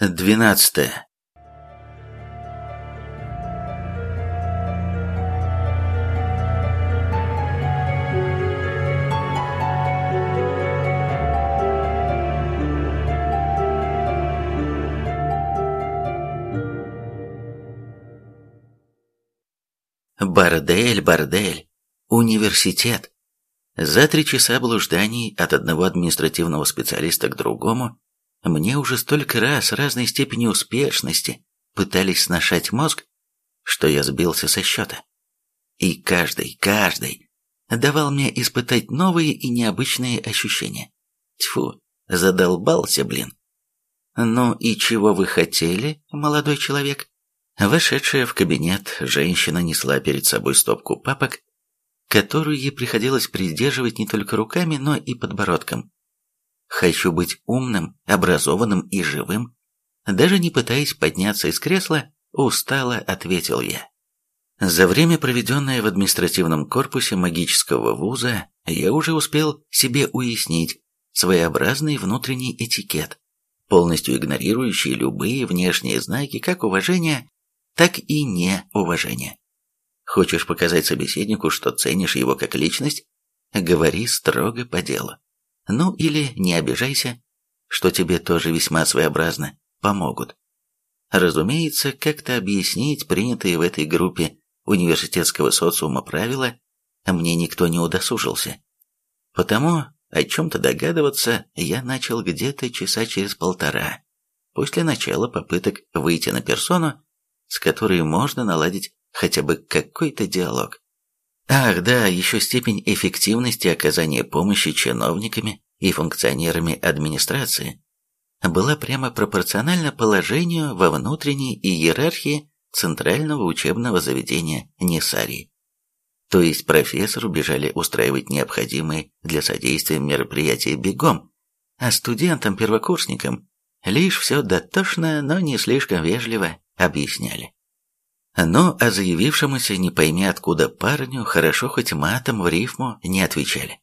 Двенадцатое. Бордель, бордель, университет. За три часа блужданий от одного административного специалиста к другому мне уже столько раз разной степени успешности пытались сношать мозг, что я сбился со счета. И каждый, каждый давал мне испытать новые и необычные ощущения. Тьфу, задолбался, блин. «Ну и чего вы хотели, молодой человек?» Вошедшая в кабинет, женщина несла перед собой стопку папок, которую ей приходилось придерживать не только руками, но и подбородком. Хочу быть умным, образованным и живым. Даже не пытаясь подняться из кресла, устало ответил я. За время, проведенное в административном корпусе магического вуза, я уже успел себе уяснить своеобразный внутренний этикет, полностью игнорирующий любые внешние знаки как уважения, так и неуважения. Хочешь показать собеседнику, что ценишь его как личность? Говори строго по делу. Ну или не обижайся, что тебе тоже весьма своеобразно помогут. Разумеется, как-то объяснить принятые в этой группе университетского социума правила мне никто не удосужился. Потому о чем-то догадываться я начал где-то часа через полтора, после начала попыток выйти на персону, с которой можно наладить хотя бы какой-то диалог. Ах, да, еще степень эффективности оказания помощи чиновниками и функционерами администрации была прямо пропорциональна положению во внутренней иерархии Центрального учебного заведения Несарии. То есть профессору бежали устраивать необходимые для содействия мероприятия бегом, а студентам-первокурсникам лишь все дотошно, но не слишком вежливо объясняли. Но о заявившемуся не пойми откуда парню хорошо хоть матом в рифму не отвечали.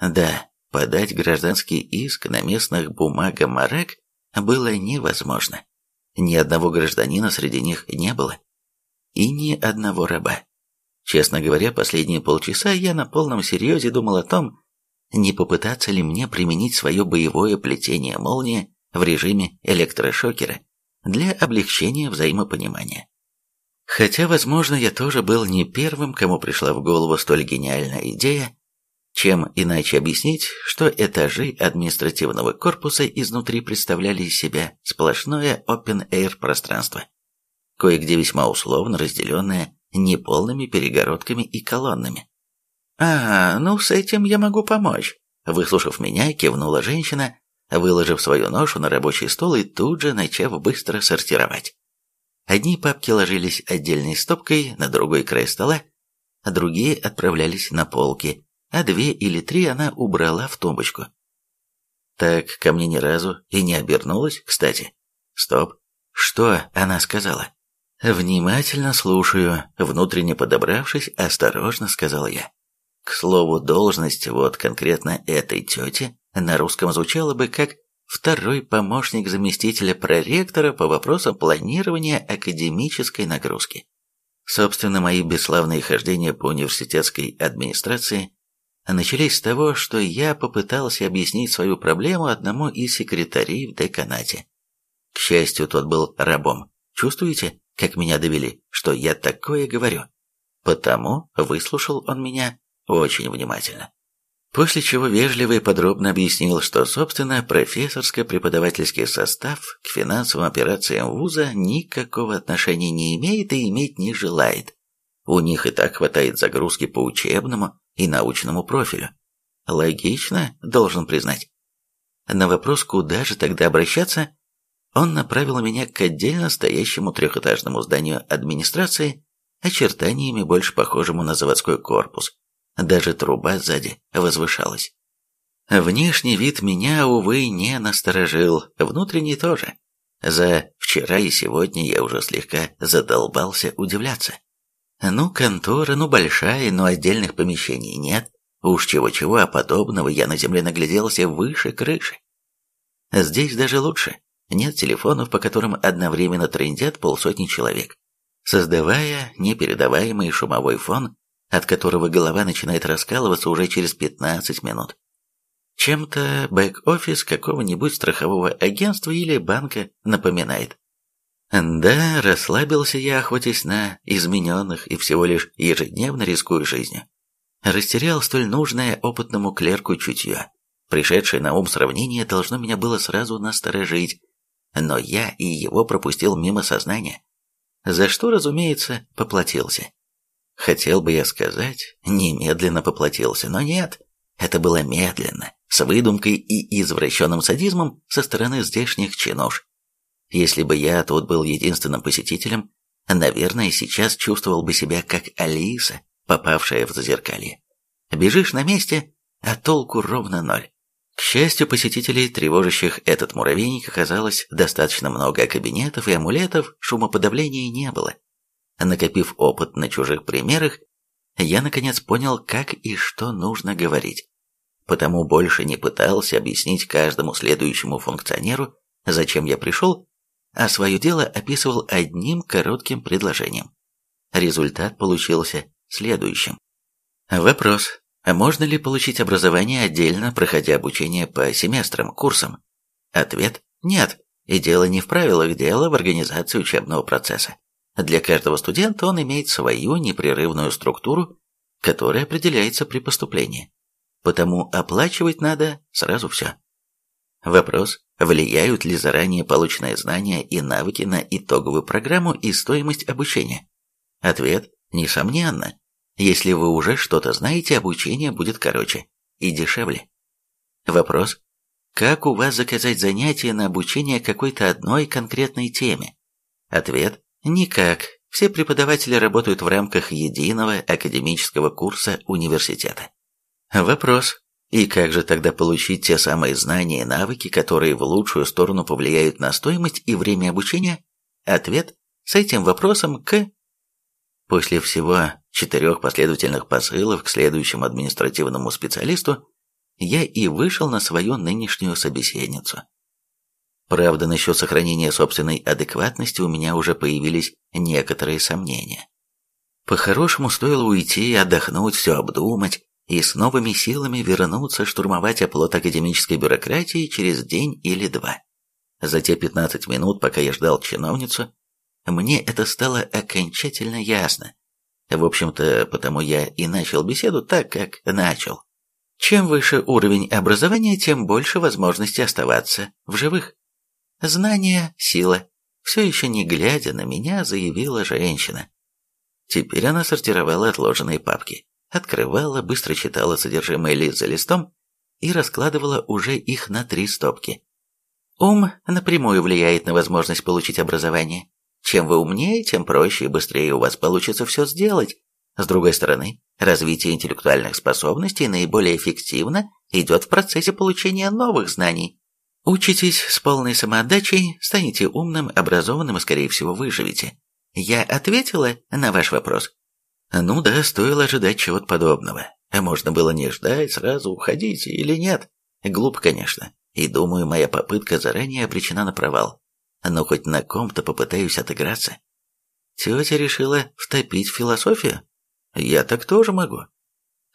Да, подать гражданский иск на местных бумагомарек было невозможно. Ни одного гражданина среди них не было. И ни одного раба. Честно говоря, последние полчаса я на полном серьезе думал о том, не попытаться ли мне применить свое боевое плетение молнии в режиме электрошокера для облегчения взаимопонимания. Хотя, возможно, я тоже был не первым, кому пришла в голову столь гениальная идея, чем иначе объяснить, что этажи административного корпуса изнутри представляли из себя сплошное open-air пространство, кое-где весьма условно разделенное неполными перегородками и колоннами. «А, ну с этим я могу помочь», — выслушав меня, кивнула женщина, выложив свою ношу на рабочий стол и тут же начав быстро сортировать. Одни папки ложились отдельной стопкой на другой край стола, а другие отправлялись на полки, а две или три она убрала в тумбочку. Так ко мне ни разу и не обернулась, кстати. Стоп. Что она сказала? Внимательно слушаю, внутренне подобравшись, осторожно сказал я. К слову, должность вот конкретно этой тети на русском звучала бы как второй помощник заместителя проректора по вопросам планирования академической нагрузки. Собственно, мои бесславные хождения по университетской администрации начались с того, что я попытался объяснить свою проблему одному из секретарей в деканате. К счастью, тот был рабом. Чувствуете, как меня довели, что я такое говорю? Потому выслушал он меня очень внимательно. После чего вежливо и подробно объяснил, что, собственно, профессорско-преподавательский состав к финансовым операциям вуза никакого отношения не имеет и иметь не желает. У них и так хватает загрузки по учебному и научному профилю. Логично, должен признать. На вопрос, куда же тогда обращаться, он направил меня к отдельно стоящему трехэтажному зданию администрации, очертаниями больше похожему на заводской корпус, даже труба сзади возвышалась. Внешний вид меня, увы, не насторожил, внутренний тоже. За вчера и сегодня я уже слегка задолбался удивляться. Ну, контора, ну большая, но отдельных помещений нет. Уж чего-чего, а подобного я на земле нагляделся выше крыши. Здесь даже лучше. нет телефонов, по которым одновременно трендят полсотни человек, создавая непередаваемый шумовой фон, от которого голова начинает раскалываться уже через 15 минут. Чем-то бэк-офис какого-нибудь страхового агентства или банка напоминает. Да, расслабился я, охотясь на измененных и всего лишь ежедневно рискую жизнью. Растерял столь нужное опытному клерку чутье. Пришедшее на ум сравнение должно меня было сразу насторожить, но я и его пропустил мимо сознания, за что, разумеется, поплатился. Хотел бы я сказать, немедленно поплатился, но нет, это было медленно, с выдумкой и извращенным садизмом со стороны здешних чинуш. Если бы я тут был единственным посетителем, наверное, сейчас чувствовал бы себя как Алиса, попавшая в зазеркалье. Бежишь на месте, а толку ровно ноль. К счастью, посетителей, тревожащих этот муравейник, оказалось достаточно много, а кабинетов и амулетов шумоподавления не было. Накопив опыт на чужих примерах, я наконец понял, как и что нужно говорить. Потому больше не пытался объяснить каждому следующему функционеру, зачем я пришел, а свое дело описывал одним коротким предложением. Результат получился следующим. Вопрос. А можно ли получить образование отдельно, проходя обучение по семестрам, курсам? Ответ – нет. И дело не в правилах, дело в организации учебного процесса. Для каждого студента он имеет свою непрерывную структуру, которая определяется при поступлении. Потому оплачивать надо сразу все. Вопрос, влияют ли заранее полученные знания и навыки на итоговую программу и стоимость обучения? Ответ – несомненно. Если вы уже что-то знаете, обучение будет короче и дешевле. Вопрос. Как у вас заказать занятия на обучение какой-то одной конкретной теме? Ответ. Никак. Все преподаватели работают в рамках единого академического курса университета. Вопрос. И как же тогда получить те самые знания и навыки, которые в лучшую сторону повлияют на стоимость и время обучения? Ответ. С этим вопросом к После всего четырех последовательных посылов к следующему административному специалисту я и вышел на свою нынешнюю собеседницу. Правда, насчет сохранения собственной адекватности у меня уже появились некоторые сомнения. По-хорошему стоило уйти, отдохнуть, все обдумать и с новыми силами вернуться штурмовать оплот академической бюрократии через день или два. За те 15 минут, пока я ждал чиновницу, мне это стало окончательно ясно. В общем-то, потому я и начал беседу так, как начал. Чем выше уровень образования, тем больше возможности оставаться в живых. Знание – сила. Все еще не глядя на меня, заявила женщина. Теперь она сортировала отложенные папки, открывала, быстро читала содержимое лист за листом и раскладывала уже их на три стопки. Ум напрямую влияет на возможность получить образование. Чем вы умнее, тем проще и быстрее у вас получится все сделать. С другой стороны, развитие интеллектуальных способностей наиболее эффективно идет в процессе получения новых знаний. Учитесь с полной самоотдачей, станете умным, образованным и, скорее всего, выживете. Я ответила на ваш вопрос? Ну да, стоило ожидать чего-то подобного. Можно было не ждать, сразу уходить или нет. Глупо, конечно. И думаю, моя попытка заранее обречена на провал но хоть на ком-то попытаюсь отыграться. Тетя решила втопить в философию? Я так тоже могу.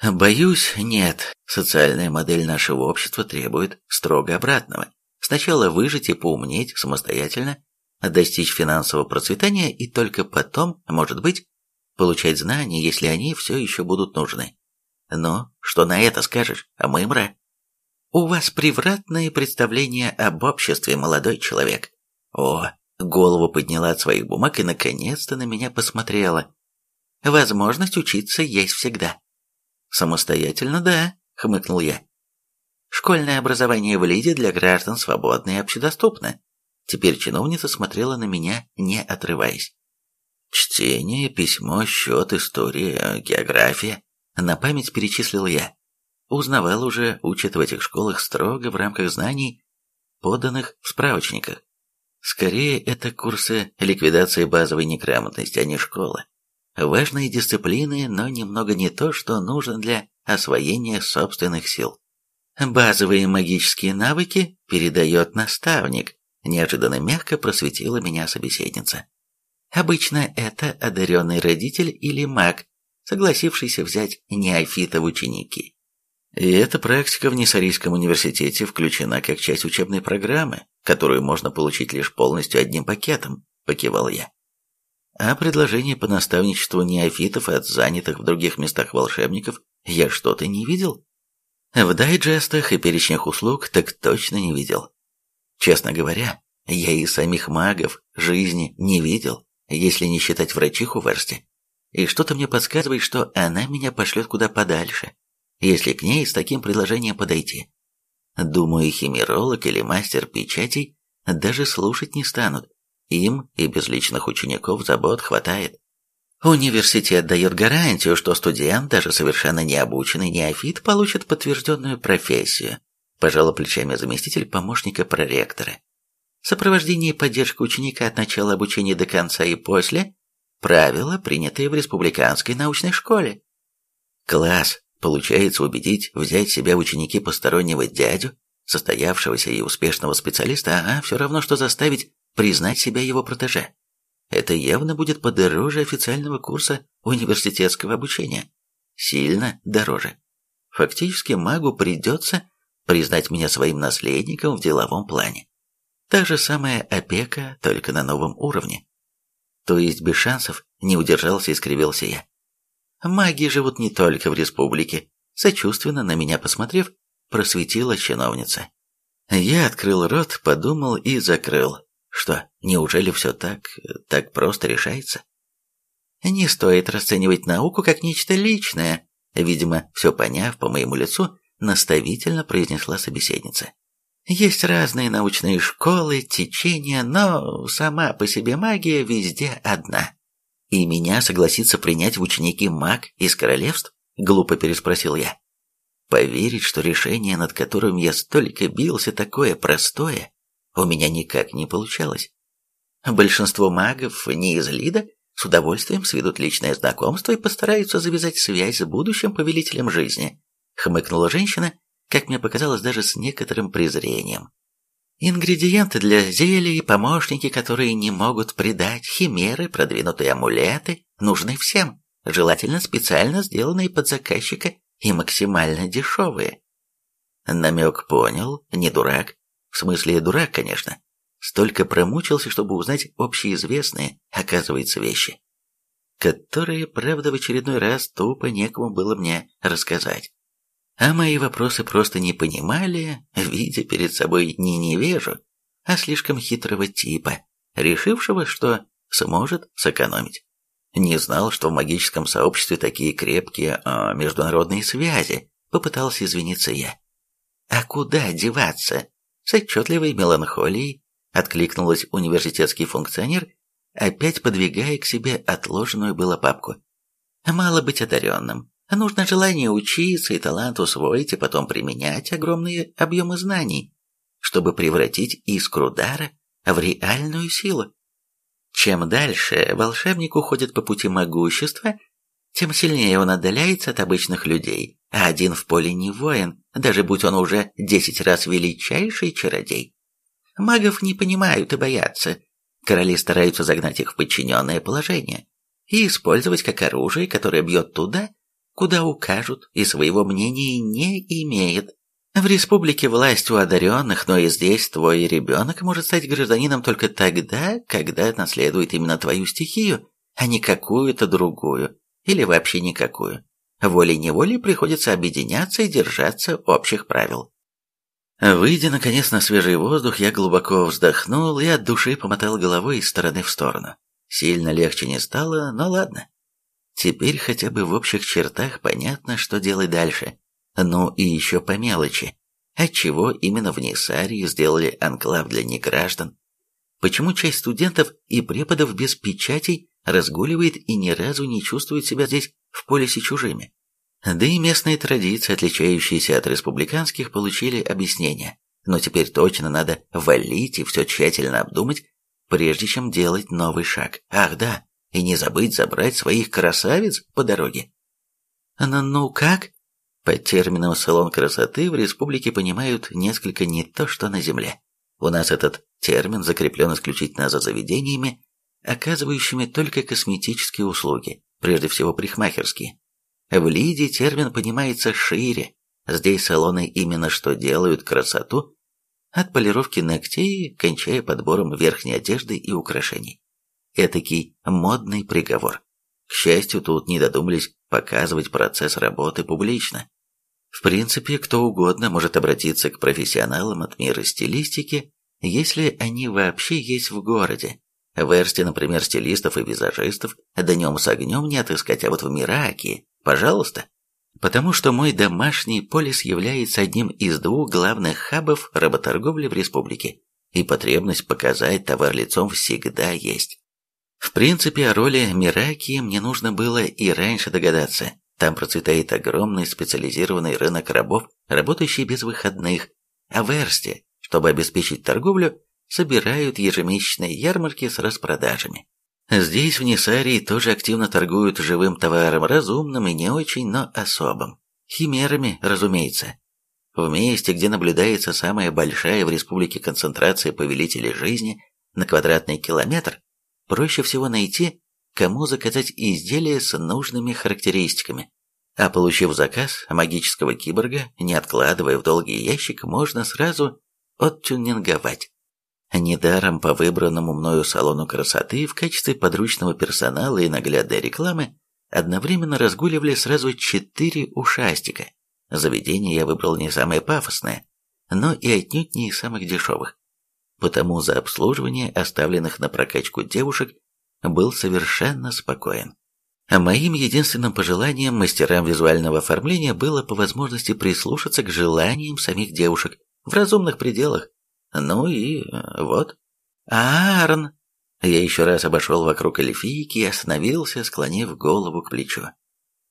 Боюсь, нет. Социальная модель нашего общества требует строго обратного. Сначала выжить и поумнеть самостоятельно, достичь финансового процветания и только потом, может быть, получать знания, если они все еще будут нужны. Но что на это скажешь, а мымра? У вас превратное представление об обществе, молодой человек. О, голову подняла от своих бумаг и наконец-то на меня посмотрела. Возможность учиться есть всегда. Самостоятельно, да, хмыкнул я. Школьное образование в Лиде для граждан свободно и общедоступно. Теперь чиновница смотрела на меня, не отрываясь. Чтение, письмо, счет, история, география. На память перечислил я. Узнавал уже, учат в этих школах строго в рамках знаний, поданных в справочниках. Скорее, это курсы ликвидации базовой неграмотности, а не школа. Важные дисциплины, но немного не то, что нужно для освоения собственных сил. Базовые магические навыки передает наставник, неожиданно мягко просветила меня собеседница. Обычно это одаренный родитель или маг, согласившийся взять неофита в ученики. И эта практика в Несарийском университете включена как часть учебной программы, которую можно получить лишь полностью одним пакетом, покивал я. А предложение по наставничеству неофитов от занятых в других местах волшебников я что-то не видел. В дайджестах и перечнях услуг так точно не видел. Честно говоря, я и самих магов жизни не видел, если не считать врачиху в Версте. И что-то мне подсказывает, что она меня пошлет куда подальше, если к ней с таким предложением подойти. Думаю, химеролог или мастер печатей даже слушать не станут. Им и без личных учеников забот хватает. Университет дает гарантию, что студент, даже совершенно необученный неофит, получит подтвержденную профессию, пожала плечами заместитель помощника проректора. Сопровождение и поддержка ученика от начала обучения до конца и после – правила, принятые в республиканской научной школе. Класс, получается убедить взять себя в ученики постороннего дядю, состоявшегося и успешного специалиста, а все равно, что заставить признать себя его протеже. Это явно будет подороже официального курса университетского обучения. Сильно дороже. Фактически магу придется признать меня своим наследником в деловом плане. Та же самая опека, только на новом уровне. То есть без шансов не удержался и скривился я. Маги живут не только в республике, сочувственно на меня посмотрев, просветила чиновница. Я открыл рот, подумал и закрыл. Что, неужели все так, так просто решается? Не стоит расценивать науку как нечто личное, видимо, все поняв по моему лицу, наставительно произнесла собеседница. Есть разные научные школы, течения, но сама по себе магия везде одна. И меня согласится принять в ученики маг из королевств? Глупо переспросил я. Поверить, что решение, над которым я столько бился, такое простое, у меня никак не получалось. Большинство магов не из Лида с удовольствием сведут личное знакомство и постараются завязать связь с будущим повелителем жизни, хмыкнула женщина, как мне показалось, даже с некоторым презрением. Ингредиенты для зелий, помощники, которые не могут предать, химеры, продвинутые амулеты, нужны всем, желательно специально сделанные под заказчика и максимально дешевые. Намек понял, не дурак. В смысле, дурак, конечно. Столько промучился, чтобы узнать общеизвестные, оказывается, вещи, которые, правда, в очередной раз тупо некому было мне рассказать а мои вопросы просто не понимали, видя перед собой не невежу, а слишком хитрого типа, решившего, что сможет сэкономить. Не знал, что в магическом сообществе такие крепкие а, международные связи, попытался извиниться я. А куда деваться? С отчетливой меланхолией откликнулась университетский функционер, опять подвигая к себе отложенную было папку. Мало быть одаренным, нужно желание учиться и талант усвоить и потом применять огромные объемы знаний, чтобы превратить искру дара в реальную силу. Чем дальше волшебник уходит по пути могущества, тем сильнее он отдаляется от обычных людей, а один в поле не воин, даже будь он уже десять раз величайший чародей. Магов не понимают и боятся. Короли стараются загнать их в подчиненное положение и использовать как оружие, которое бьет туда, куда укажут, и своего мнения не имеет. В республике власть у одаренных, но и здесь твой ребенок может стать гражданином только тогда, когда наследует именно твою стихию, а не какую-то другую, или вообще никакую. Волей-неволей приходится объединяться и держаться общих правил. Выйдя, наконец, на свежий воздух, я глубоко вздохнул и от души помотал головой из стороны в сторону. Сильно легче не стало, но ладно. Теперь хотя бы в общих чертах понятно, что делать дальше. Ну и еще по мелочи. Отчего именно в Несарии сделали анклав для неграждан? Почему часть студентов и преподов без печатей разгуливает и ни разу не чувствует себя здесь в полисе чужими? Да и местные традиции, отличающиеся от республиканских, получили объяснение. Но теперь точно надо валить и все тщательно обдумать, прежде чем делать новый шаг. Ах да, и не забыть забрать своих красавиц по дороге. Ну, ну как? Под термином «салон красоты» в республике понимают несколько не то, что на земле. У нас этот термин закреплен исключительно за заведениями, оказывающими только косметические услуги, прежде всего парикмахерские. В Лиде термин понимается шире. Здесь салоны именно что делают красоту, от полировки ногтей, кончая подбором верхней одежды и украшений. Этакий модный приговор. К счастью, тут не додумались показывать процесс работы публично. В принципе, кто угодно может обратиться к профессионалам от мира стилистики, если они вообще есть в городе. В Эрсте, например, стилистов и визажистов днем с огнем не отыскать, а вот в Мираке, пожалуйста. Потому что мой домашний полис является одним из двух главных хабов работорговли в республике, и потребность показать товар лицом всегда есть. В принципе, о роли Мираки мне нужно было и раньше догадаться. Там процветает огромный специализированный рынок рабов, работающий без выходных, а в Эрсте, чтобы обеспечить торговлю, собирают ежемесячные ярмарки с распродажами. Здесь, в Несарии, тоже активно торгуют живым товаром, разумным и не очень, но особым. Химерами, разумеется. В месте, где наблюдается самая большая в республике концентрация повелителей жизни на квадратный километр, проще всего найти, кому заказать изделие с нужными характеристиками. А получив заказ магического киборга, не откладывая в долгий ящик, можно сразу оттюнинговать. Недаром по выбранному мною салону красоты в качестве подручного персонала и наглядной рекламы одновременно разгуливали сразу четыре ушастика. Заведение я выбрал не самое пафосное, но и отнюдь не из самых дешевых потому за обслуживание оставленных на прокачку девушек был совершенно спокоен. А моим единственным пожеланием мастерам визуального оформления было по возможности прислушаться к желаниям самих девушек в разумных пределах. Ну и э, вот. Аарон! Я еще раз обошел вокруг эльфийки и остановился, склонив голову к плечу.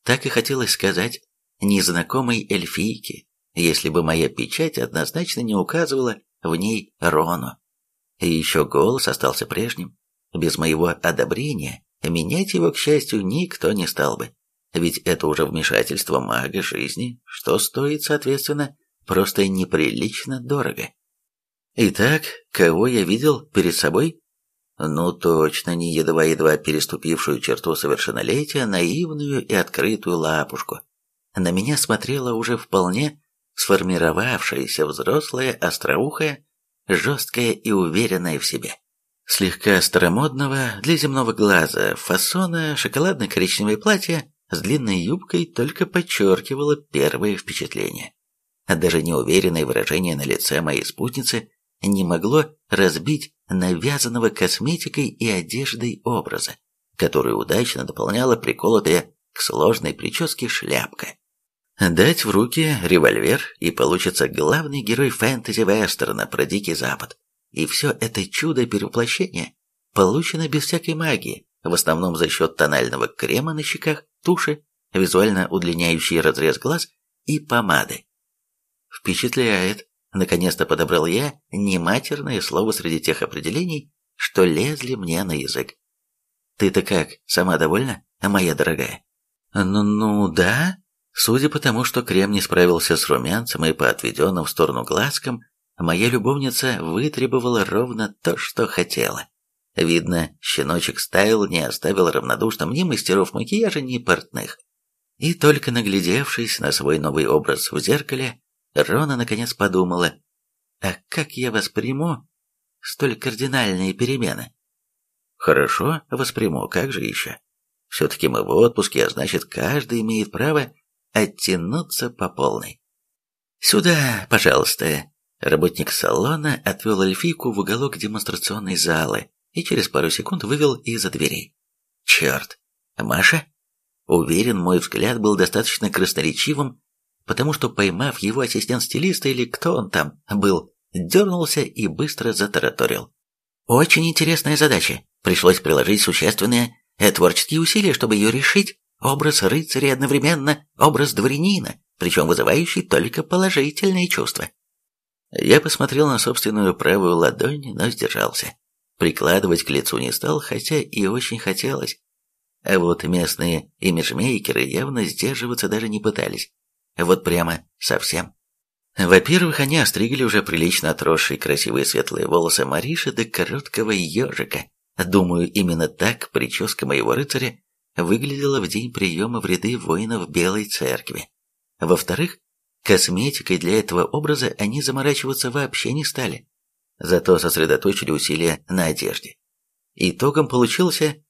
Так и хотелось сказать незнакомой эльфийке, если бы моя печать однозначно не указывала в ней Рону. И еще голос остался прежним. Без моего одобрения менять его, к счастью, никто не стал бы. Ведь это уже вмешательство мага жизни, что стоит, соответственно, просто неприлично дорого. Итак, кого я видел перед собой? Ну точно не едва-едва переступившую черту совершеннолетия, наивную и открытую лапушку. На меня смотрела уже вполне сформировавшаяся взрослая остроухая, жесткая и уверенная в себе. Слегка старомодного для земного глаза фасона шоколадно-коричневое платье с длинной юбкой только подчеркивало первое впечатление. Даже неуверенное выражение на лице моей спутницы не могло разбить навязанного косметикой и одеждой образа, который удачно дополняла приколотая к сложной прическе шляпка. Дать в руки револьвер, и получится главный герой фэнтези-вестерна про Дикий Запад. И все это чудо перевоплощения получено без всякой магии, в основном за счет тонального крема на щеках, туши, визуально удлиняющий разрез глаз и помады. Впечатляет. Наконец-то подобрал я нематерное слово среди тех определений, что лезли мне на язык. Ты-то как, сама довольна, моя дорогая? Ну, ну да, Судя по тому, что крем не справился с румянцем и по отведенным в сторону глазкам, моя любовница вытребовала ровно то, что хотела. Видно, щеночек Стайл не оставил равнодушным ни мастеров макияжа, ни портных. И только наглядевшись на свой новый образ в зеркале, Рона наконец подумала, а как я восприму столь кардинальные перемены? Хорошо, восприму, как же еще? Все-таки мы в отпуске, а значит, каждый имеет право оттянуться по полной. «Сюда, пожалуйста!» Работник салона отвел эльфийку в уголок демонстрационной залы и через пару секунд вывел из-за дверей. «Черт! Маша?» Уверен, мой взгляд был достаточно красноречивым, потому что, поймав его ассистент-стилиста или кто он там был, дернулся и быстро затараторил. «Очень интересная задача. Пришлось приложить существенные творческие усилия, чтобы ее решить. Образ рыцаря одновременно образ дворянина, причем вызывающий только положительные чувства. Я посмотрел на собственную правую ладонь, но сдержался. Прикладывать к лицу не стал, хотя и очень хотелось. А вот местные имиджмейкеры явно сдерживаться даже не пытались. Вот прямо совсем. Во-первых, они остригли уже прилично отросшие красивые светлые волосы Мариши до короткого ежика. Думаю, именно так прическа моего рыцаря выглядела в день приема в ряды воинов Белой Церкви. Во-вторых, косметикой для этого образа они заморачиваться вообще не стали, зато сосредоточили усилия на одежде. Итогом получился...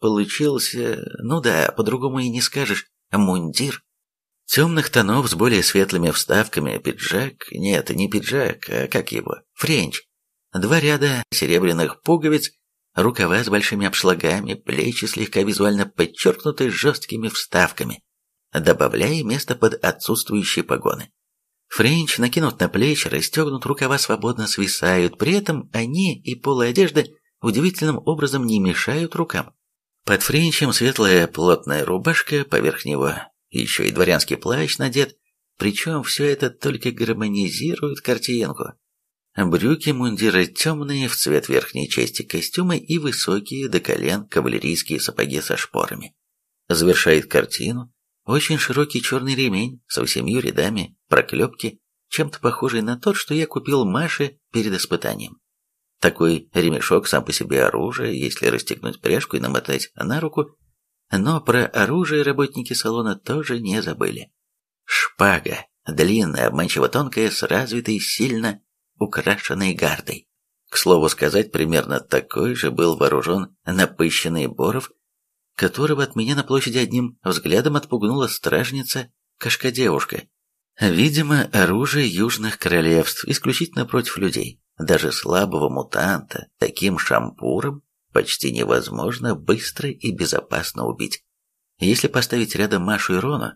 Получился... Ну да, по-другому и не скажешь. Мундир Темных тонов с более светлыми вставками, пиджак, нет, не пиджак, а как его, френч. Два ряда серебряных пуговиц, рукава с большими обшлагами, плечи слегка визуально подчеркнуты жесткими вставками, добавляя место под отсутствующие погоны. Френч накинут на плечи, расстегнут, рукава свободно свисают, при этом они и полы одежды удивительным образом не мешают рукам. Под френчем светлая плотная рубашка, поверх него еще и дворянский плащ надет, причем все это только гармонизирует картинку. Брюки мундиры темные в цвет верхней части костюма и высокие до колен кавалерийские сапоги со шпорами. Завершает картину очень широкий черный ремень со восемью рядами проклепки, чем-то похожий на тот, что я купил Маше перед испытанием. Такой ремешок сам по себе оружие, если расстегнуть пряжку и намотать на руку, но про оружие работники салона тоже не забыли. Шпага, длинная, обманчиво тонкая, с развитой, сильно украшенной гардой. К слову сказать, примерно такой же был вооружен напыщенный Боров, которого от меня на площади одним взглядом отпугнула стражница, кошка-девушка. Видимо, оружие южных королевств исключительно против людей. Даже слабого мутанта таким шампуром почти невозможно быстро и безопасно убить. Если поставить рядом Машу и Рону,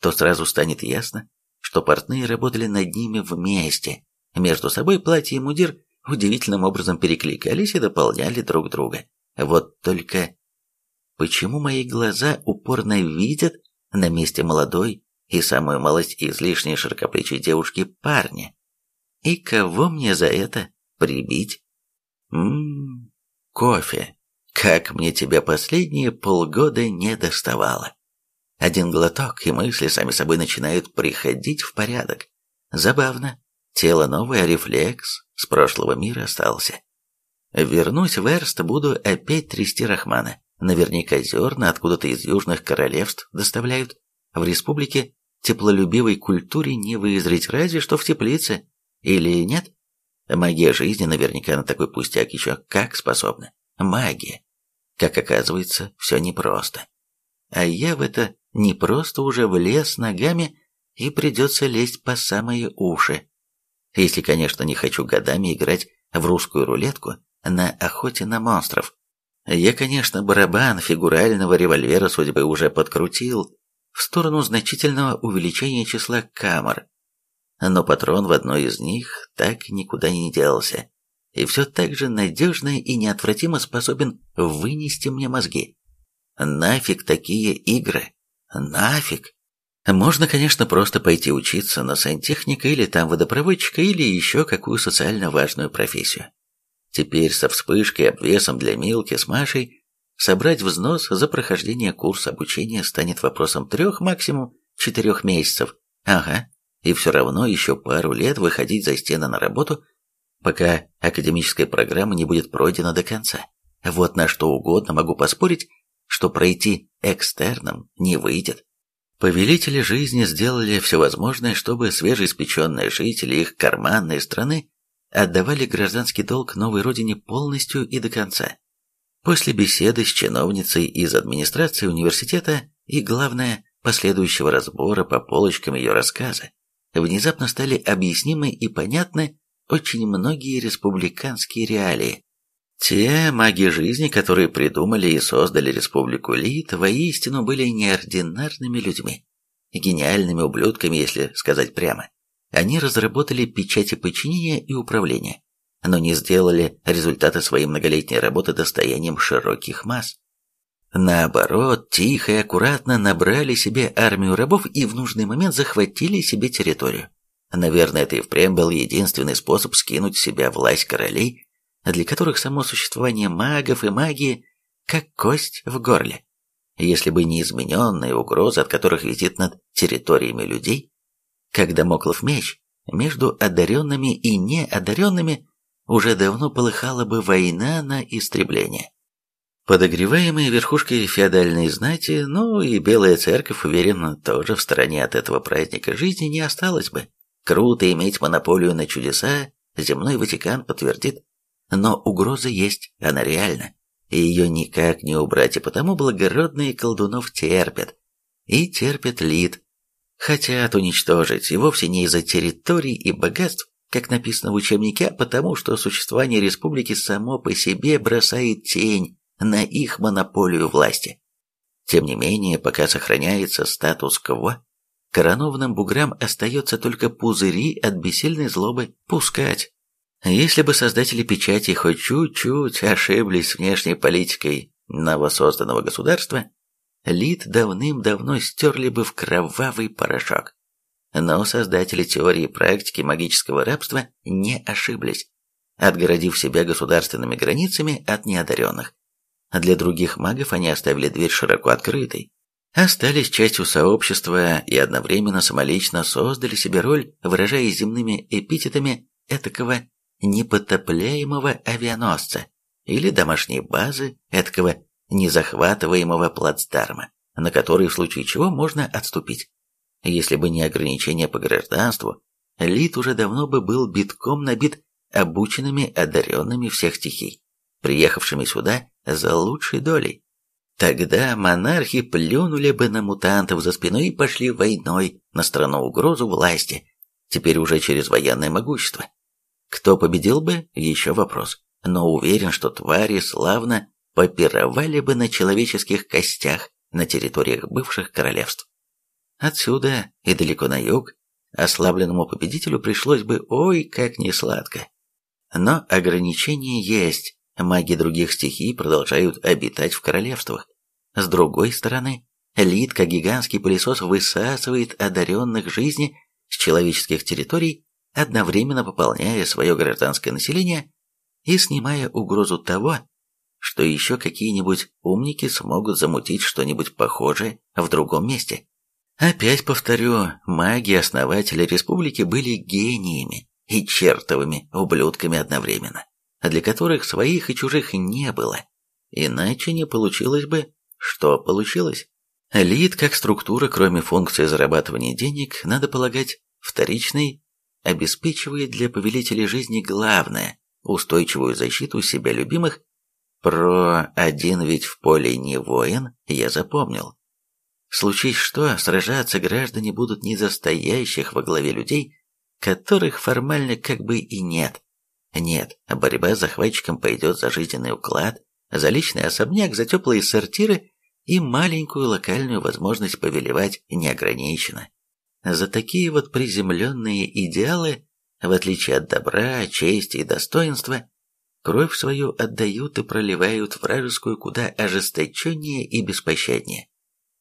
то сразу станет ясно, что портные работали над ними вместе. Между собой платье и мудир удивительным образом перекликались и дополняли друг друга. Вот только почему мои глаза упорно видят на месте молодой и самую малость излишней широкоплечей девушки парня? И кого мне за это прибить? Ммм, кофе. Как мне тебя последние полгода не доставало. Один глоток, и мысли сами собой начинают приходить в порядок. Забавно. Тело новое, рефлекс с прошлого мира остался. Вернусь в Эрст, буду опять трясти Рахмана. Наверняка зерна откуда-то из южных королевств доставляют. В республике теплолюбивой культуре не вызреть, разве что в теплице. Или нет? Магия жизни наверняка на такой пустяк еще как способна. Магия. Как оказывается, все непросто. А я в это не просто уже влез ногами и придется лезть по самые уши. Если, конечно, не хочу годами играть в русскую рулетку на охоте на монстров. Я, конечно, барабан фигурального револьвера судьбы уже подкрутил в сторону значительного увеличения числа камер, но патрон в одной из них так никуда не делся, и все так же надежно и неотвратимо способен вынести мне мозги. Нафиг такие игры? Нафиг? Можно, конечно, просто пойти учиться на сантехника или там водопроводчика или еще какую социально важную профессию. Теперь со вспышкой обвесом для Милки с Машей собрать взнос за прохождение курса обучения станет вопросом трех, максимум четырех месяцев. Ага, и все равно еще пару лет выходить за стены на работу, пока академическая программа не будет пройдена до конца. Вот на что угодно могу поспорить, что пройти экстерном не выйдет. Повелители жизни сделали все возможное, чтобы свежеиспеченные жители их карманной страны отдавали гражданский долг новой родине полностью и до конца. После беседы с чиновницей из администрации университета и, главное, последующего разбора по полочкам ее рассказа, внезапно стали объяснимы и понятны очень многие республиканские реалии. Те маги жизни, которые придумали и создали республику Лит, воистину были неординарными людьми. Гениальными ублюдками, если сказать прямо. Они разработали печати подчинения и управления, но не сделали результаты своей многолетней работы достоянием широких масс. Наоборот, тихо и аккуратно набрали себе армию рабов и в нужный момент захватили себе территорию. Наверное, это и впрямь был единственный способ скинуть с себя власть королей, для которых само существование магов и магии как кость в горле. Если бы не измененные угрозы, от которых висит над территориями людей, как домоклов меч, между одаренными и неодаренными уже давно полыхала бы война на истребление. Подогреваемые верхушкой феодальной знати, ну и Белая Церковь, уверен, тоже в стороне от этого праздника жизни не осталось бы. Круто иметь монополию на чудеса, земной Ватикан подтвердит. Но угроза есть, она реальна. И ее никак не убрать, и потому благородные колдунов терпят. И терпят лид. Хотят уничтожить, и вовсе не из-за территорий и богатств, как написано в учебнике, а потому что существование республики само по себе бросает тень на их монополию власти. Тем не менее, пока сохраняется статус-кво, коронованным буграм остается только пузыри от бессильной злобы пускать. Если бы создатели печати хоть чуть-чуть ошиблись с внешней политикой новосозданного государства, лид давным-давно стерли бы в кровавый порошок. Но создатели теории практики магического рабства не ошиблись, отгородив себя государственными границами от неодаренных. Для других магов они оставили дверь широко открытой, остались частью сообщества и одновременно самолично создали себе роль, выражаясь земными эпитетами этакого непотопляемого авианосца или домашней базы этакого незахватываемого плацдарма, на который в случае чего можно отступить. Если бы не ограничения по гражданству, Лид уже давно бы был битком набит обученными одаренными всех стихий, приехавшими сюда за лучшей долей. Тогда монархи плюнули бы на мутантов за спиной и пошли войной на страну угрозу власти, теперь уже через военное могущество. Кто победил бы, еще вопрос, но уверен, что твари славно попировали бы на человеческих костях на территориях бывших королевств. Отсюда и далеко на юг ослабленному победителю пришлось бы ой как несладко. Но ограничения есть, Маги других стихий продолжают обитать в королевствах. С другой стороны, Лид, гигантский пылесос, высасывает одаренных жизни с человеческих территорий, одновременно пополняя свое гражданское население и снимая угрозу того, что еще какие-нибудь умники смогут замутить что-нибудь похожее в другом месте. Опять повторю, маги-основатели республики были гениями и чертовыми ублюдками одновременно для которых своих и чужих не было. Иначе не получилось бы, что получилось. Лид как структура, кроме функции зарабатывания денег, надо полагать, вторичной, обеспечивает для повелителей жизни главное – устойчивую защиту себя любимых. Про «один ведь в поле не воин» я запомнил. Случись что, сражаться граждане будут не за стоящих во главе людей, которых формально как бы и нет, нет, борьба с захватчиком пойдет за жизненный уклад, за личный особняк, за теплые сортиры и маленькую локальную возможность повелевать неограниченно. За такие вот приземленные идеалы, в отличие от добра, чести и достоинства, кровь свою отдают и проливают вражескую куда ожесточеннее и беспощаднее.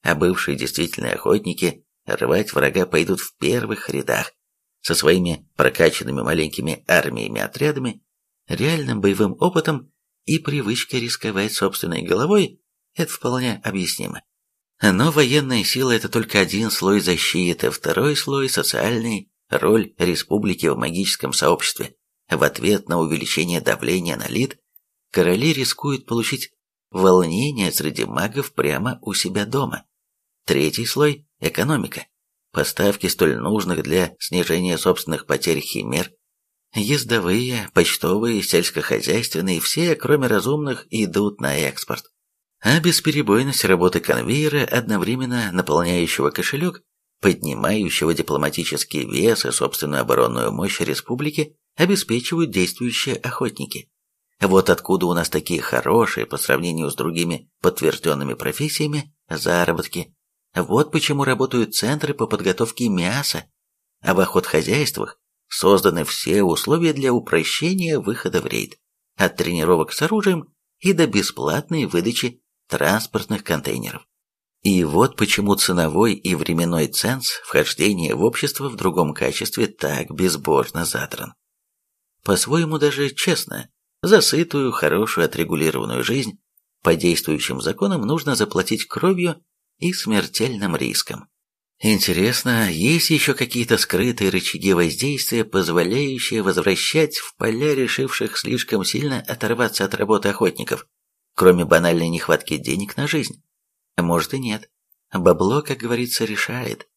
А бывшие действительные охотники рвать врага пойдут в первых рядах, со своими прокачанными маленькими армиями-отрядами, реальным боевым опытом и привычкой рисковать собственной головой, это вполне объяснимо. Но военная сила – это только один слой защиты, второй слой – социальный, роль республики в магическом сообществе. В ответ на увеличение давления на лид, короли рискуют получить волнение среди магов прямо у себя дома. Третий слой – экономика поставки столь нужных для снижения собственных потерь химер, ездовые, почтовые, сельскохозяйственные, все, кроме разумных, идут на экспорт. А бесперебойность работы конвейера, одновременно наполняющего кошелек, поднимающего дипломатический вес и собственную оборонную мощь республики, обеспечивают действующие охотники. Вот откуда у нас такие хорошие по сравнению с другими подтвержденными профессиями заработки вот почему работают центры по подготовке мяса, а в охотхозяйствах созданы все условия для упрощения выхода в рейд, от тренировок с оружием и до бесплатной выдачи транспортных контейнеров. И вот почему ценовой и временной ценз вхождения в общество в другом качестве так безбожно задран. По-своему даже честно, за сытую, хорошую, отрегулированную жизнь по действующим законам нужно заплатить кровью и смертельным риском. Интересно, есть еще какие-то скрытые рычаги воздействия, позволяющие возвращать в поля решивших слишком сильно оторваться от работы охотников, кроме банальной нехватки денег на жизнь? Может и нет. Бабло, как говорится, решает.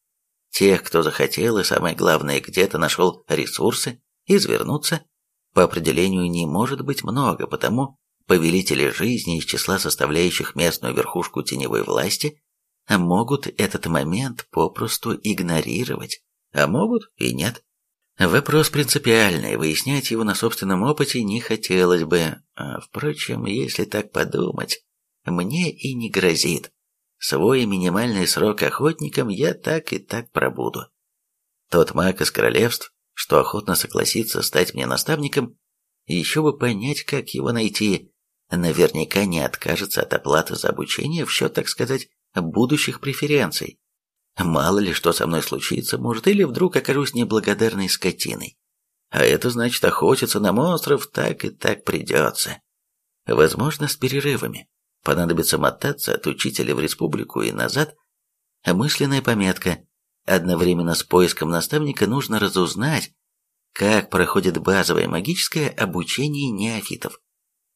Тех, кто захотел и, самое главное, где-то нашел ресурсы, извернуться, по определению не может быть много, потому повелители жизни из числа составляющих местную верхушку теневой власти могут этот момент попросту игнорировать, а могут и нет. Вопрос принципиальный, выяснять его на собственном опыте не хотелось бы. А, впрочем, если так подумать, мне и не грозит. Свой минимальный срок охотником я так и так пробуду. Тот маг из королевств, что охотно согласится стать мне наставником, еще бы понять, как его найти, наверняка не откажется от оплаты за обучение в счет, так сказать, будущих преференций. Мало ли что со мной случится, может, или вдруг окажусь неблагодарной скотиной. А это значит, охотиться на монстров так и так придется. Возможно, с перерывами. Понадобится мотаться от учителя в республику и назад. Мысленная пометка. Одновременно с поиском наставника нужно разузнать, как проходит базовое магическое обучение неофитов.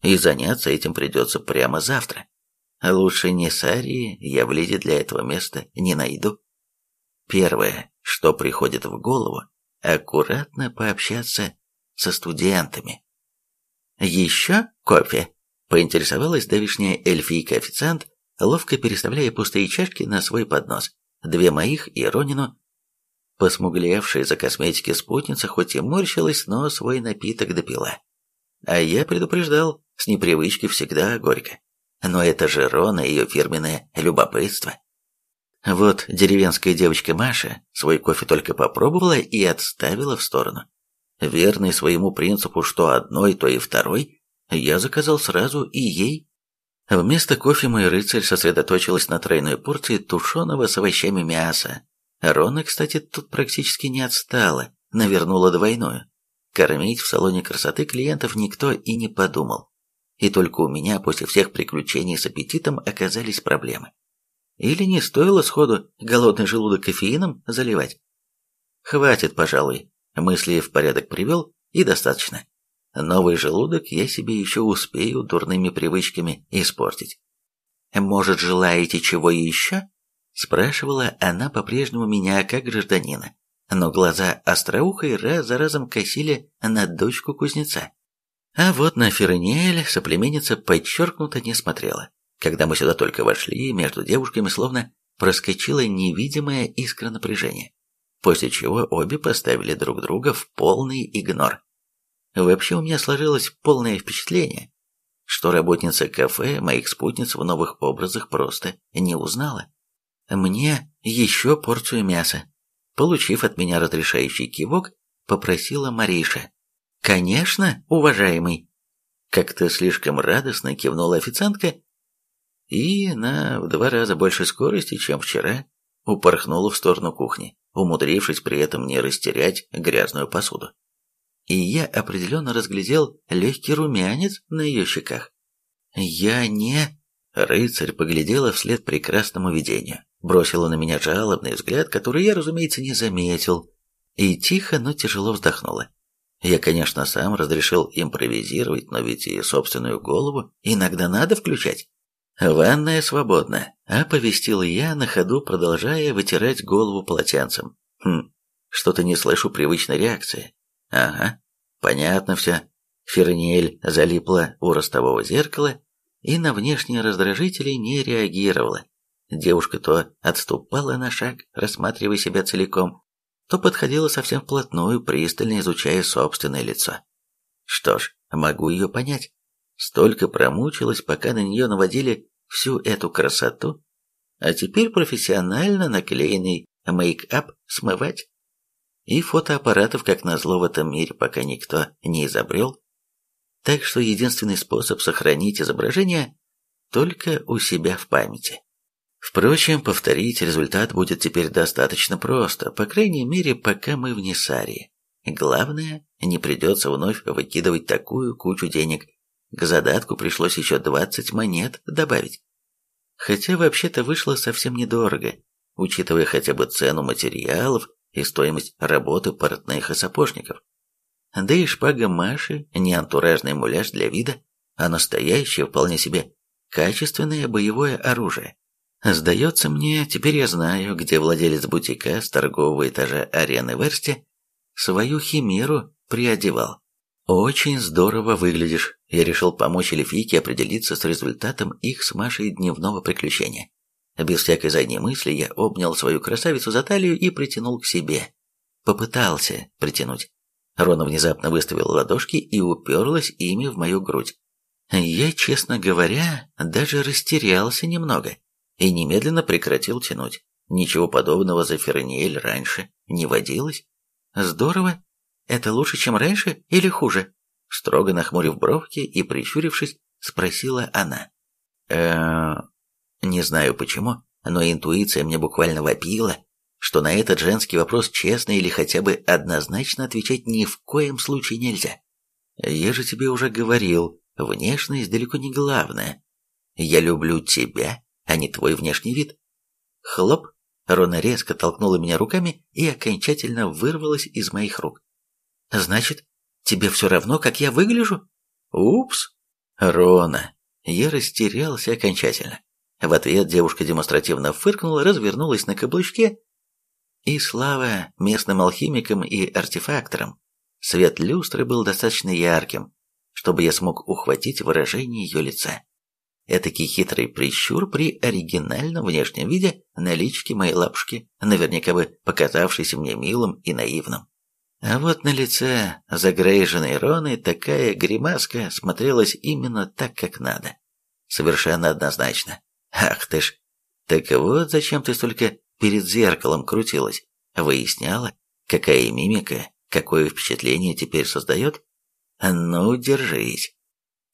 И заняться этим придется прямо завтра. Лучше не Сарии я в Лиде для этого места не найду. Первое, что приходит в голову, аккуратно пообщаться со студентами. Еще кофе? Поинтересовалась давишняя эльфийка-официант, ловко переставляя пустые чашки на свой поднос. Две моих и Ронину. Посмуглевшая за косметики спутница хоть и морщилась, но свой напиток допила. А я предупреждал, с непривычки всегда горько. Но это же Рона ее фирменное любопытство. Вот деревенская девочка Маша свой кофе только попробовала и отставила в сторону. Верный своему принципу, что одной, то и второй, я заказал сразу и ей. Вместо кофе мой рыцарь сосредоточилась на тройной порции тушеного с овощами мяса. Рона, кстати, тут практически не отстала, навернула двойную. Кормить в салоне красоты клиентов никто и не подумал. И только у меня после всех приключений с аппетитом оказались проблемы. Или не стоило сходу голодный желудок кофеином заливать? Хватит, пожалуй. Мысли в порядок привел, и достаточно. Новый желудок я себе еще успею дурными привычками испортить. «Может, желаете чего еще?» Спрашивала она по-прежнему меня как гражданина, но глаза остроухой раз за разом косили на дочку кузнеца. А вот на Ферниэль соплеменница подчеркнуто не смотрела. Когда мы сюда только вошли, между девушками словно проскочила невидимая искра напряжения, после чего обе поставили друг друга в полный игнор. Вообще у меня сложилось полное впечатление, что работница кафе моих спутниц в новых образах просто не узнала. Мне еще порцию мяса. Получив от меня разрешающий кивок, попросила Мариша. «Конечно, уважаемый!» Как-то слишком радостно кивнула официантка и на в два раза больше скорости, чем вчера, упорхнула в сторону кухни, умудрившись при этом не растерять грязную посуду и я определенно разглядел легкий румянец на ее щеках. «Я не...» Рыцарь поглядела вслед прекрасному видению, бросила на меня жалобный взгляд, который я, разумеется, не заметил, и тихо, но тяжело вздохнула. Я, конечно, сам разрешил импровизировать, но ведь и собственную голову иногда надо включать. «Ванная свободна», — оповестил я на ходу, продолжая вытирать голову полотенцем. «Хм, что-то не слышу привычной реакции. Ага, понятно все. Ферниэль залипла у ростового зеркала и на внешние раздражители не реагировала. Девушка то отступала на шаг, рассматривая себя целиком, то подходила совсем вплотную, пристально изучая собственное лицо. Что ж, могу ее понять. Столько промучилась, пока на нее наводили всю эту красоту, а теперь профессионально наклеенный мейк-ап смывать и фотоаппаратов, как назло, в этом мире пока никто не изобрел. Так что единственный способ сохранить изображение только у себя в памяти. Впрочем, повторить результат будет теперь достаточно просто, по крайней мере, пока мы в Несарии. Главное, не придется вновь выкидывать такую кучу денег. К задатку пришлось еще 20 монет добавить. Хотя вообще-то вышло совсем недорого. учитывая хотя бы цену материалов и стоимость работы портных и сапожников. Да и шпага Маши не антуражный муляж для вида, а настоящее, вполне себе, качественное боевое оружие. Сдается мне, теперь я знаю, где владелец бутика с торгового этажа арены Версти свою химеру приодевал. Очень здорово выглядишь. Я решил помочь эльфийке определиться с результатом их с Машей дневного приключения. Без всякой задней мысли я обнял свою красавицу за талию и притянул к себе. Попытался притянуть. Рона внезапно выставила ладошки и уперлась ими в мою грудь. Я, честно говоря, даже растерялся немного и немедленно прекратил тянуть. Ничего подобного за Ферниэль раньше не водилось. Здорово. Это лучше, чем раньше или хуже? Строго нахмурив бровки и прищурившись, спросила она. э Не знаю почему, но интуиция мне буквально вопила, что на этот женский вопрос честно или хотя бы однозначно отвечать ни в коем случае нельзя. Я же тебе уже говорил, внешность далеко не главное. Я люблю тебя, а не твой внешний вид. Хлоп, Рона резко толкнула меня руками и окончательно вырвалась из моих рук. Значит, тебе все равно, как я выгляжу? Упс. Рона. Я растерялся окончательно. В ответ девушка демонстративно фыркнула, развернулась на каблучке и слава местным алхимикам и артефакторам. Свет люстры был достаточно ярким, чтобы я смог ухватить выражение ее лица. Этакий хитрый прищур при оригинальном внешнем виде налички моей лапушки, наверняка бы показавшийся мне милым и наивным. А вот на лице загрейженной Роны такая гримаска смотрелась именно так, как надо. Совершенно однозначно. Ах ты ж! Так вот зачем ты столько перед зеркалом крутилась, выясняла, какая мимика, какое впечатление теперь создает? Ну, держись.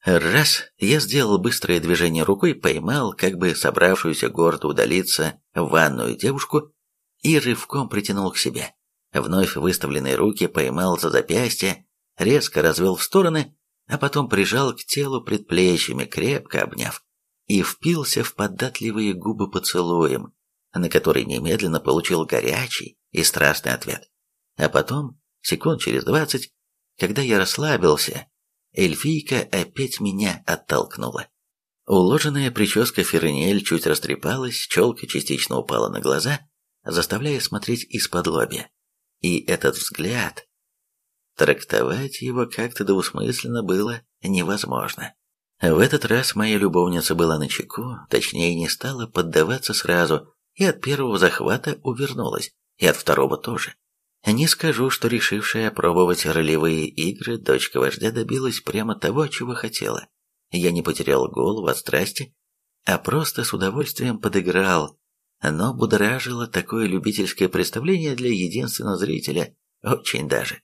Раз, я сделал быстрое движение рукой, поймал, как бы собравшуюся гордо удалиться, ванную девушку и рывком притянул к себе. Вновь выставленные руки поймал за запястье, резко развел в стороны, а потом прижал к телу предплечьями, крепко обняв, и впился в податливые губы поцелуем, на который немедленно получил горячий и страстный ответ. А потом, секунд через двадцать, когда я расслабился, эльфийка опять меня оттолкнула. Уложенная прическа Фернель чуть растрепалась, челка частично упала на глаза, заставляя смотреть из-под лобья. И этот взгляд... Трактовать его как-то двусмысленно было невозможно. В этот раз моя любовница была на чеку, точнее не стала поддаваться сразу, и от первого захвата увернулась, и от второго тоже. Не скажу, что решившая опробовать ролевые игры, дочка вождя добилась прямо того, чего хотела. Я не потерял голову от страсти, а просто с удовольствием подыграл. Но будоражило такое любительское представление для единственного зрителя, очень даже.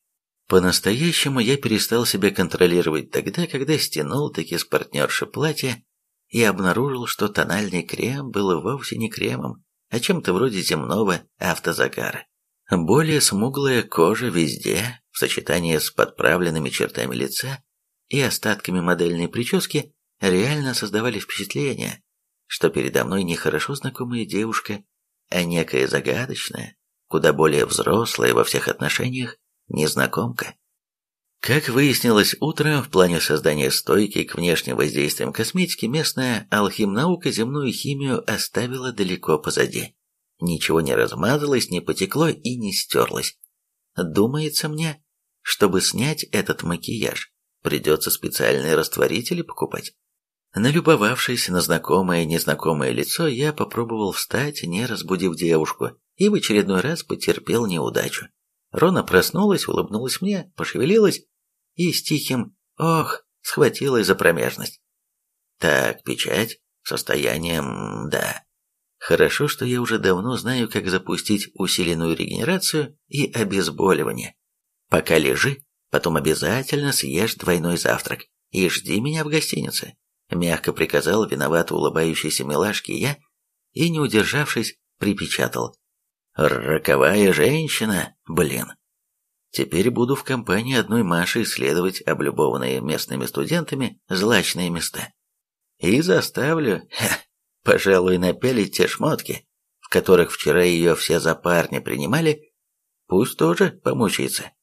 По-настоящему я перестал себя контролировать тогда, когда стянул таки с партнерши платье и обнаружил, что тональный крем был вовсе не кремом, а чем-то вроде земного автозагара. Более смуглая кожа везде, в сочетании с подправленными чертами лица и остатками модельной прически, реально создавали впечатление, что передо мной не хорошо знакомая девушка, а некая загадочная, куда более взрослая во всех отношениях, незнакомка. Как выяснилось утром, в плане создания стойки к внешним воздействиям косметики местная алхимнаука земную химию оставила далеко позади. Ничего не размазалось, не потекло и не стерлось. Думается мне, чтобы снять этот макияж, придется специальные растворители покупать. Налюбовавшись на знакомое и незнакомое лицо, я попробовал встать, не разбудив девушку, и в очередной раз потерпел неудачу. Рона проснулась, улыбнулась мне, пошевелилась и с тихим «ох» схватилась за промежность. Так, печать, состоянием «да». Хорошо, что я уже давно знаю, как запустить усиленную регенерацию и обезболивание. Пока лежи, потом обязательно съешь двойной завтрак и жди меня в гостинице. Мягко приказал виновато улыбающейся милашке я и, не удержавшись, припечатал. Роковая женщина, блин. Теперь буду в компании одной Маши исследовать облюбованные местными студентами злачные места. И заставлю, ха, пожалуй, напялить те шмотки, в которых вчера ее все за парня принимали, пусть тоже помучается.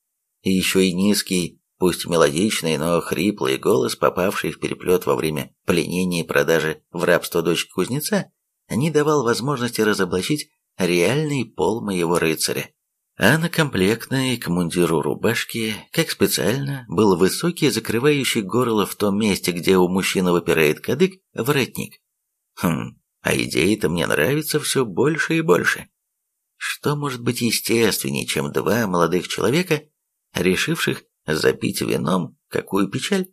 И еще и низкий, пусть мелодичный, но хриплый голос, попавший в переплет во время пленения и продажи в рабство дочки кузнеца, не давал возможности разоблачить реальный пол моего рыцаря. А на комплектной к мундиру рубашки, как специально, был высокий, закрывающий горло в том месте, где у мужчины выпирает кадык, воротник. Хм, а идеи-то мне нравятся все больше и больше. Что может быть естественнее, чем два молодых человека, решивших запить вином какую печаль?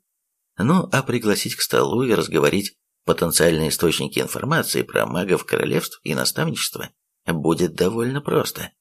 Ну, а пригласить к столу и разговорить потенциальные источники информации про магов королевств и наставничества будет довольно просто.